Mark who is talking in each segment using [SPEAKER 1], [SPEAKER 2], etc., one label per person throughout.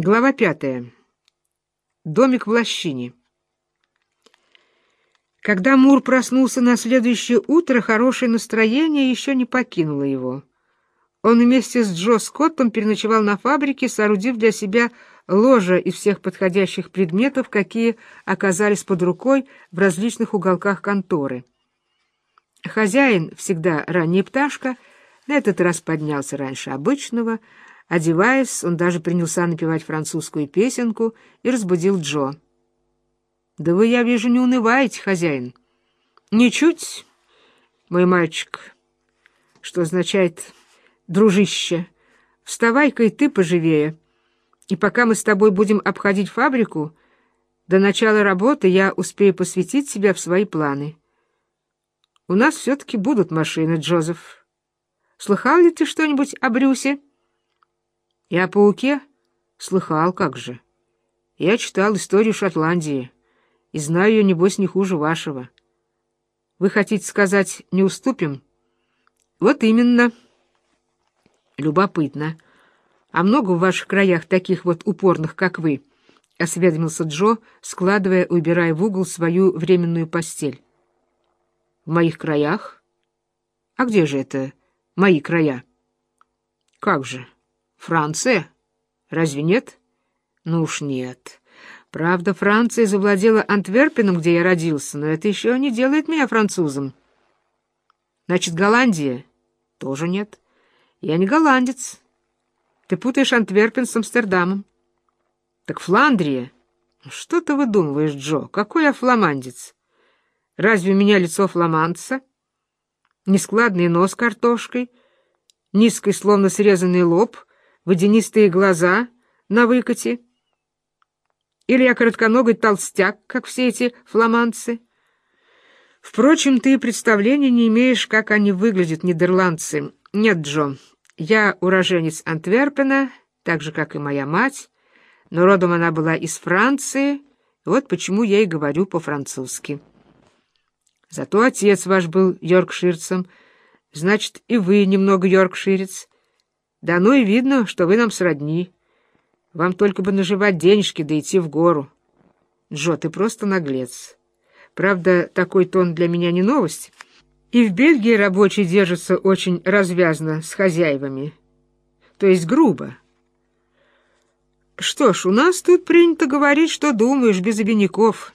[SPEAKER 1] Глава пятая. Домик в лощине. Когда Мур проснулся на следующее утро, хорошее настроение еще не покинуло его. Он вместе с Джо Скоттом переночевал на фабрике, соорудив для себя ложе из всех подходящих предметов, какие оказались под рукой в различных уголках конторы. Хозяин, всегда ранняя пташка, на этот раз поднялся раньше обычного, Одеваясь, он даже принялся напевать французскую песенку и разбудил Джо. «Да вы, я вижу, не унываете, хозяин». «Ничуть, мой мальчик», что означает «дружище». Вставай-ка и ты поживее. И пока мы с тобой будем обходить фабрику, до начала работы я успею посвятить себя в свои планы. У нас все-таки будут машины, Джозеф. Слыхал ли ты что-нибудь о Брюсе?» И о пауке? Слыхал, как же. Я читал историю Шотландии и знаю ее, небось, не хуже вашего. Вы хотите сказать, не уступим? Вот именно. Любопытно. А много в ваших краях таких вот упорных, как вы? — осведомился Джо, складывая и убирая в угол свою временную постель. — В моих краях? А где же это мои края? — Как же? — Франция? Разве нет? Ну уж нет. Правда, Франция завладела Антверпеном, где я родился, но это еще не делает меня французом. Значит, Голландия? Тоже нет. Я не голландец. Ты путаешь Антверпен с Амстердамом. Так Фландрия? Что ты выдумываешь, Джо? Какой я фламандец? Разве у меня лицо фламандца? Нескладный нос картошкой, низкий, словно срезанный лоб — водянистые глаза на выкате? Или я коротконогий толстяк, как все эти фламандцы? Впрочем, ты представления не имеешь, как они выглядят, нидерландцы. Нет, Джо, я уроженец Антверпена, так же, как и моя мать, но родом она была из Франции, вот почему я и говорю по-французски. Зато отец ваш был йоркширцем, значит, и вы немного йоркширец. Да ну и видно, что вы нам сродни. Вам только бы наживать денежки да идти в гору. Джо, ты просто наглец. Правда, такой тон для меня не новость. И в Бельгии рабочие держатся очень развязно с хозяевами. То есть грубо. Что ж, у нас тут принято говорить, что думаешь, без обиняков.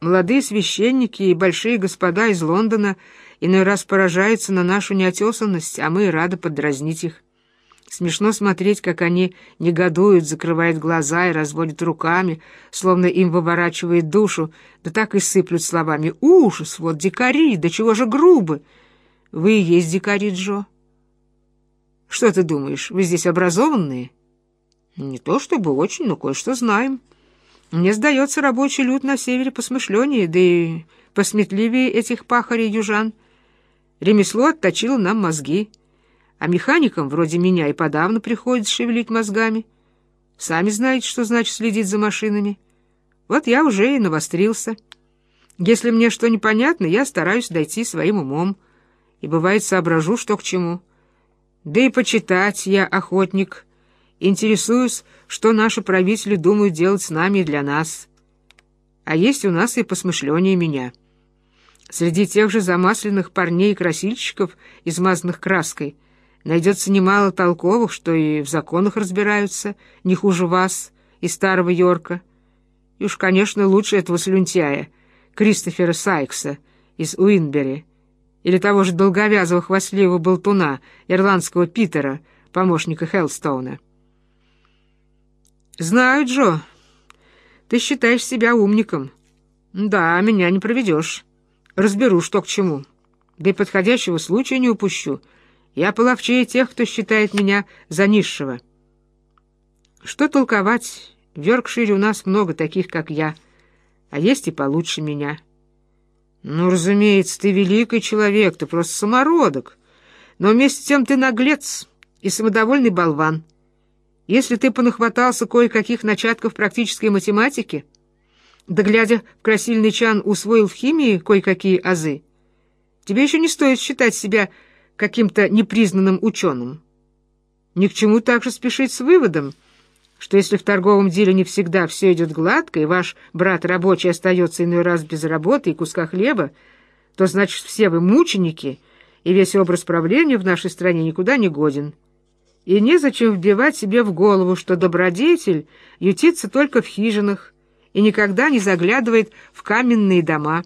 [SPEAKER 1] Молодые священники и большие господа из Лондона иной раз поражаются на нашу неотесанность, а мы рады подразнить их. Смешно смотреть, как они негодуют, закрывают глаза и разводят руками, словно им выворачивает душу, да так и сыплют словами «Ужас! Вот дикари! Да чего же грубы!» «Вы и есть дикари, Джо!» «Что ты думаешь, вы здесь образованные?» «Не то чтобы очень, но кое-что знаем. Мне сдается рабочий люд на севере посмышленнее, да и посметливее этих пахарей-южан. Ремесло отточило нам мозги» а механикам, вроде меня, и подавно приходится шевелить мозгами. Сами знаете, что значит следить за машинами. Вот я уже и навострился. Если мне что непонятно, я стараюсь дойти своим умом, и, бывает, соображу, что к чему. Да и почитать я охотник, интересуюсь, что наши правители думают делать с нами и для нас. А есть у нас и посмышление меня. Среди тех же замасленных парней и красильщиков, измазанных краской, Найдется немало толковых, что и в законах разбираются, не хуже вас и старого Йорка. И уж, конечно, лучше этого слюнтяя, Кристофера Сайкса из Уинбери, или того же долговязого хвастливого болтуна, ирландского Питера, помощника Хеллстоуна. «Знаю, Джо, ты считаешь себя умником. Да, меня не проведешь. Разберу, что к чему. Да и подходящего случая не упущу». Я половчее тех, кто считает меня за низшего. Что толковать? В Йоркшире у нас много таких, как я, а есть и получше меня. Ну, разумеется, ты великий человек, ты просто самородок, но вместе с тем ты наглец и самодовольный болван. Если ты понахватался кое-каких начатков практической математики, да, глядя в красильный чан, усвоил в химии кое-какие азы, тебе еще не стоит считать себя каким-то непризнанным ученым. Ни к чему также спешить с выводом, что если в торговом деле не всегда все идет гладко, и ваш брат рабочий остается иной раз без работы и куска хлеба, то значит все вы мученики, и весь образ правления в нашей стране никуда не годен. И незачем вбивать себе в голову, что добродетель ютится только в хижинах и никогда не заглядывает в каменные дома.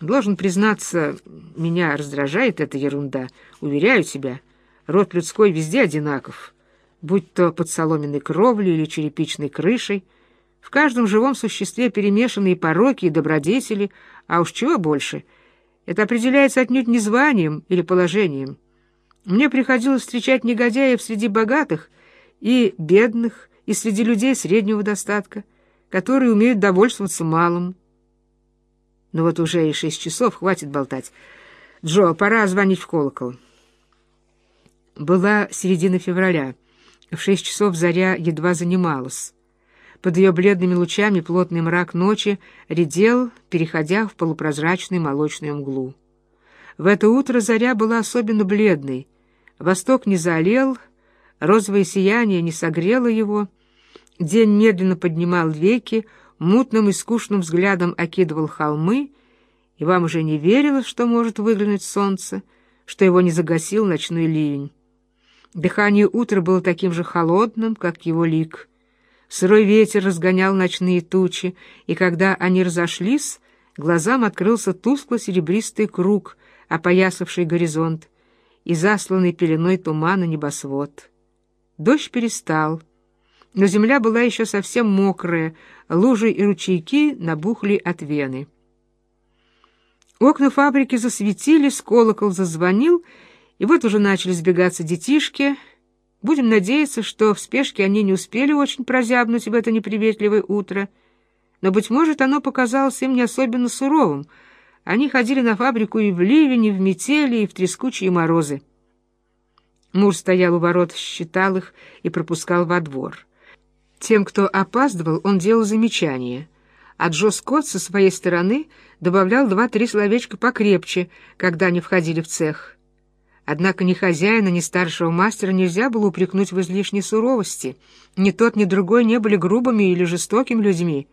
[SPEAKER 1] Должен признаться, меня раздражает эта ерунда. Уверяю тебя, род людской везде одинаков, будь то под соломенной кровлей или черепичной крышей. В каждом живом существе перемешанные пороки и добродетели, а уж чего больше. Это определяется отнюдь не званием или положением. Мне приходилось встречать негодяев среди богатых и бедных, и среди людей среднего достатка, которые умеют довольствоваться малым. Но вот уже и шесть часов, хватит болтать. Джо, пора звонить в колокол. Была середина февраля. В шесть часов заря едва занималась. Под ее бледными лучами плотный мрак ночи редел, переходя в полупрозрачную молочную мглу. В это утро заря была особенно бледной. Восток не залил, розовое сияние не согрело его. День медленно поднимал веки, мутным и скучным взглядом окидывал холмы, и вам уже не верилось, что может выглянуть солнце, что его не загасил ночной ливень. Дыхание утра было таким же холодным, как его лик. Сырой ветер разгонял ночные тучи, и когда они разошлись, глазам открылся тускло-серебристый круг, опоясавший горизонт, и засланный пеленой тумана небосвод. Дождь перестал, но земля была еще совсем мокрая, лужи и ручейки набухли от вены. Окна фабрики засветились, колокол зазвонил, и вот уже начали сбегаться детишки. Будем надеяться, что в спешке они не успели очень прозябнуть в это неприветливое утро. Но, быть может, оно показалось им не особенно суровым. Они ходили на фабрику и в ливень, и в метели, и в трескучие морозы. Мур стоял у ворот, считал их и пропускал во двор. Тем, кто опаздывал, он делал замечания, а Джо Скотт со своей стороны добавлял два-три словечка покрепче, когда они входили в цех. Однако ни хозяина, ни старшего мастера нельзя было упрекнуть в излишней суровости. Ни тот, ни другой не были грубыми или жестокими людьми.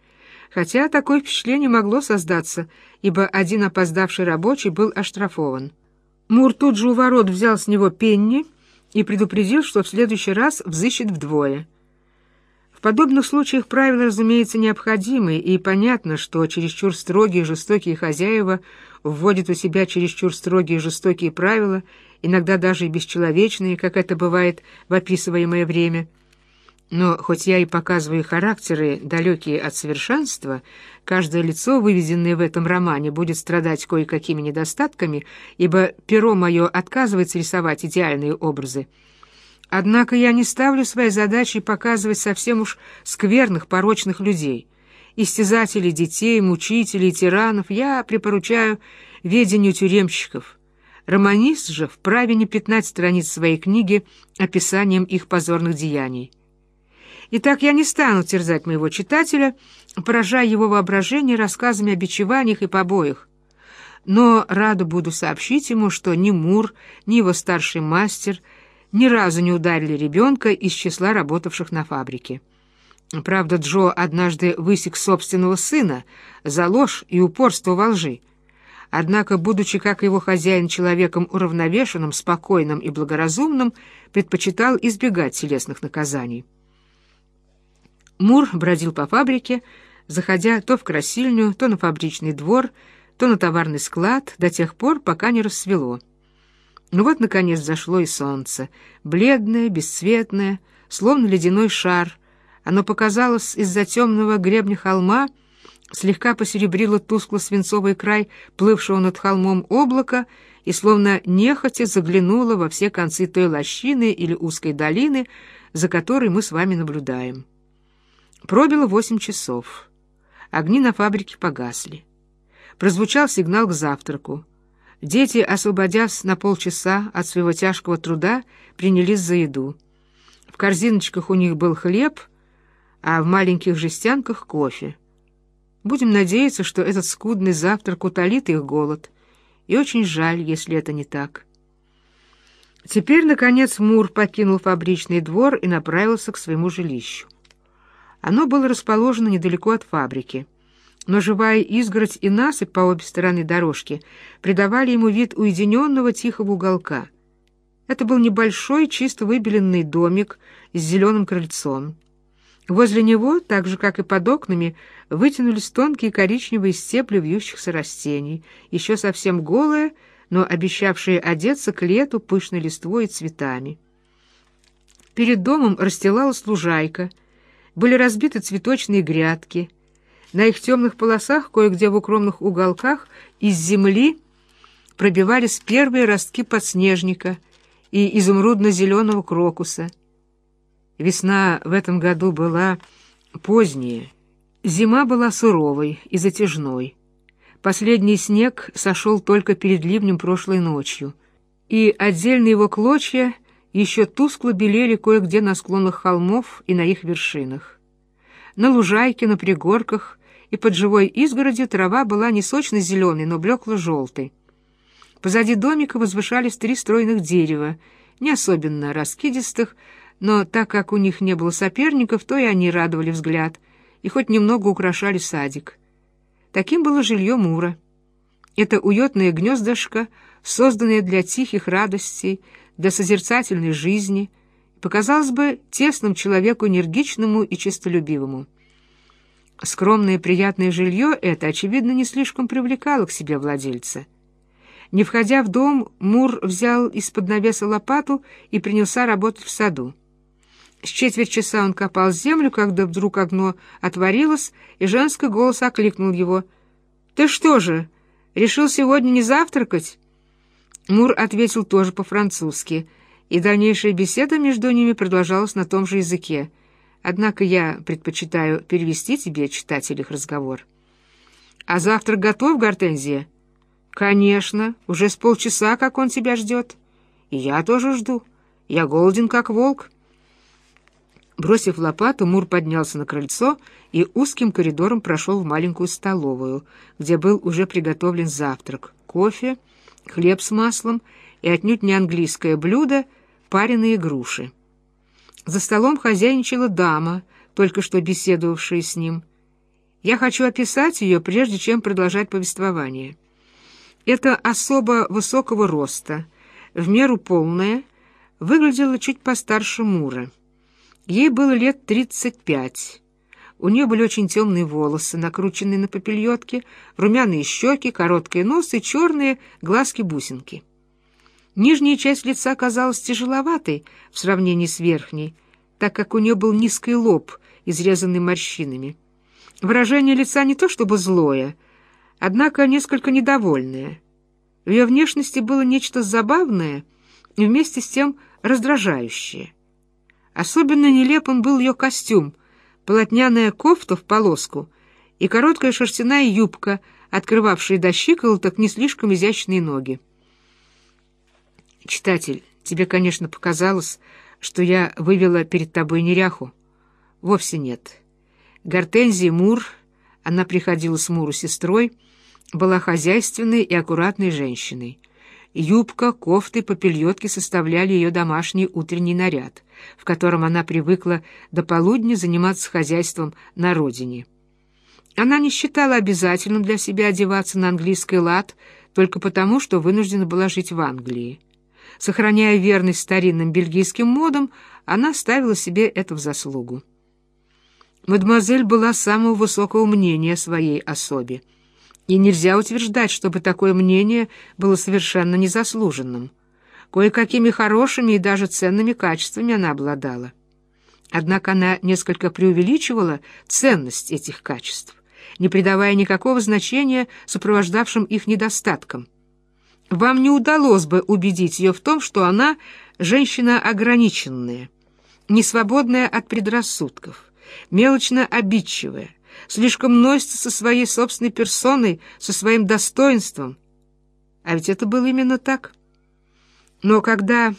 [SPEAKER 1] Хотя такое впечатление могло создаться, ибо один опоздавший рабочий был оштрафован. Мур тут же у ворот взял с него пенни и предупредил, что в следующий раз взыщет вдвое. Подобных случаях правила, разумеется, необходимы, и понятно, что чересчур строгие и жестокие хозяева вводят у себя чересчур строгие и жестокие правила иногда даже и бесчеловечные, как это бывает в описываемое время. Но хоть я и показываю характеры, далекие от совершенства, каждое лицо, выведенное в этом романе, будет страдать кое-какими недостатками, ибо перо мое отказывается рисовать идеальные образы. Однако я не ставлю своей задачей показывать совсем уж скверных, порочных людей. Истязателей детей, мучителей, тиранов я припоручаю ведению тюремщиков — Романист же вправе не пятнать страниц своей книги описанием их позорных деяний. Итак, я не стану терзать моего читателя, поражая его воображение рассказами о бичеваниях и побоях. Но рада буду сообщить ему, что ни Мур, ни его старший мастер ни разу не ударили ребенка из числа работавших на фабрике. Правда, Джо однажды высек собственного сына за ложь и упорство во лжи. Однако, будучи, как его хозяин, человеком уравновешенным, спокойным и благоразумным, предпочитал избегать телесных наказаний. Мур бродил по фабрике, заходя то в красильню, то на фабричный двор, то на товарный склад, до тех пор, пока не рассвело. Ну вот, наконец, зашло и солнце, бледное, бесцветное, словно ледяной шар. Оно показалось из-за темного гребня холма — слегка посеребрило тускло-свинцовый край плывшего над холмом облака и словно нехотя заглянуло во все концы той лощины или узкой долины, за которой мы с вами наблюдаем. Пробило восемь часов. Огни на фабрике погасли. Прозвучал сигнал к завтраку. Дети, освободясь на полчаса от своего тяжкого труда, принялись за еду. В корзиночках у них был хлеб, а в маленьких жестянках — кофе. Будем надеяться, что этот скудный завтрак утолит их голод. И очень жаль, если это не так. Теперь, наконец, Мур покинул фабричный двор и направился к своему жилищу. Оно было расположено недалеко от фабрики, но живая изгородь и насыпь по обе стороны дорожки придавали ему вид уединенного тихого уголка. Это был небольшой, чисто выбеленный домик с зеленым крыльцом. Возле него, так же, как и под окнами, вытянулись тонкие коричневые стебли вьющихся растений, еще совсем голые, но обещавшие одеться к лету пышной листвой и цветами. Перед домом расстилалась лужайка, были разбиты цветочные грядки. На их темных полосах, кое-где в укромных уголках, из земли пробивались первые ростки подснежника и изумрудно-зеленого крокуса. Весна в этом году была поздняя, зима была суровой и затяжной. Последний снег сошел только перед ливнем прошлой ночью, и отдельные его клочья еще тускло белели кое-где на склонах холмов и на их вершинах. На лужайке, на пригорках и под живой изгородью трава была не сочно-зеленой, но блекло-желтой. Позади домика возвышались три стройных дерева, не особенно раскидистых, но так как у них не было соперников, то и они радовали взгляд и хоть немного украшали садик. Таким было жилье Мура. Это уютное гнездышко, созданное для тихих радостей, для созерцательной жизни, показалось бы тесным человеку энергичному и честолюбивому. Скромное приятное жилье это, очевидно, не слишком привлекало к себе владельца. Не входя в дом, Мур взял из-под навеса лопату и принялся работать в саду. С четверть часа он копал землю, когда вдруг окно отворилось, и женский голос окликнул его. «Ты что же, решил сегодня не завтракать?» Мур ответил тоже по-французски, и дальнейшая беседа между ними продолжалась на том же языке. Однако я предпочитаю перевести тебе, читатель, их разговор. «А завтрак готов, Гортензия?» «Конечно, уже с полчаса, как он тебя ждет. И я тоже жду. Я голоден, как волк». Бросив лопату, Мур поднялся на крыльцо и узким коридором прошел в маленькую столовую, где был уже приготовлен завтрак, кофе, хлеб с маслом и отнюдь не английское блюдо — пареные груши. За столом хозяйничала дама, только что беседовавшая с ним. Я хочу описать ее, прежде чем продолжать повествование. Это особо высокого роста, в меру полная, выглядела чуть постарше Мура. Ей было лет тридцать пять. У нее были очень темные волосы, накрученные на попельотке, румяные щеки, короткий нос и черные глазки-бусинки. Нижняя часть лица казалась тяжеловатой в сравнении с верхней, так как у нее был низкий лоб, изрезанный морщинами. Выражение лица не то чтобы злое, однако несколько недовольное. В ее внешности было нечто забавное и вместе с тем раздражающее. Особенно нелепым был ее костюм, полотняная кофта в полоску и короткая шерстяная юбка, открывавшая до щиколоток не слишком изящные ноги. Читатель, тебе, конечно, показалось, что я вывела перед тобой неряху. Вовсе нет. Гортензия Мур, она приходила с Муру сестрой, была хозяйственной и аккуратной женщиной. Юбка, кофты, попельотки составляли ее домашний утренний наряд, в котором она привыкла до полудня заниматься хозяйством на родине. Она не считала обязательным для себя одеваться на английский лад только потому, что вынуждена была жить в Англии. Сохраняя верность старинным бельгийским модам, она ставила себе это в заслугу. Мадемуазель была самого высокого мнения о своей особе — и нельзя утверждать, чтобы такое мнение было совершенно незаслуженным. Кое-какими хорошими и даже ценными качествами она обладала. Однако она несколько преувеличивала ценность этих качеств, не придавая никакого значения сопровождавшим их недостаткам. Вам не удалось бы убедить ее в том, что она женщина ограниченная, несвободная от предрассудков, мелочно обидчивая, слишком носится со своей собственной персоной, со своим достоинством. А ведь это было именно так. Но когда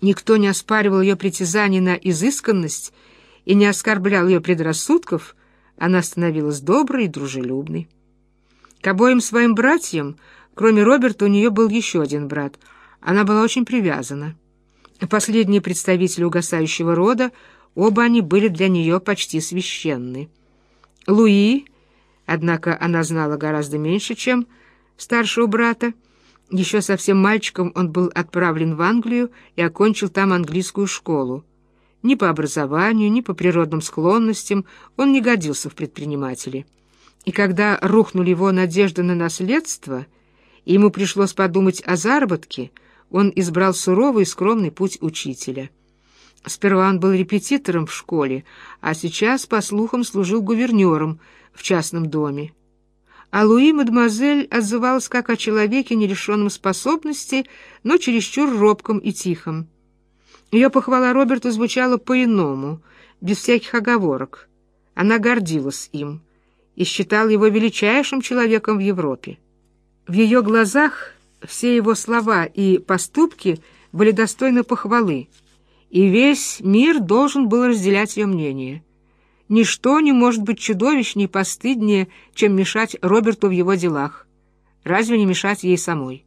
[SPEAKER 1] никто не оспаривал ее притязаний на изысканность и не оскорблял ее предрассудков, она становилась доброй и дружелюбной. К обоим своим братьям, кроме Роберта, у нее был еще один брат, Она была очень привязана. Последние представители угасающего рода, оба они были для нее почти священны. Луи, однако она знала гораздо меньше, чем старшего брата, еще совсем мальчиком он был отправлен в Англию и окончил там английскую школу. Ни по образованию, ни по природным склонностям он не годился в предприниматели. И когда рухнули его надежды на наследство, и ему пришлось подумать о заработке, он избрал суровый и скромный путь учителя. Сперва он был репетитором в школе, а сейчас, по слухам, служил гувернером в частном доме. А Луи мадемуазель отзывалась как о человеке, не лишенном способностей, но чересчур робком и тихом. Ее похвала Роберту звучала по-иному, без всяких оговорок. Она гордилась им и считала его величайшим человеком в Европе. В ее глазах все его слова и поступки были достойны похвалы, и весь мир должен был разделять ее мнение. Ничто не может быть чудовищнее и постыднее, чем мешать Роберту в его делах. Разве не мешать ей самой?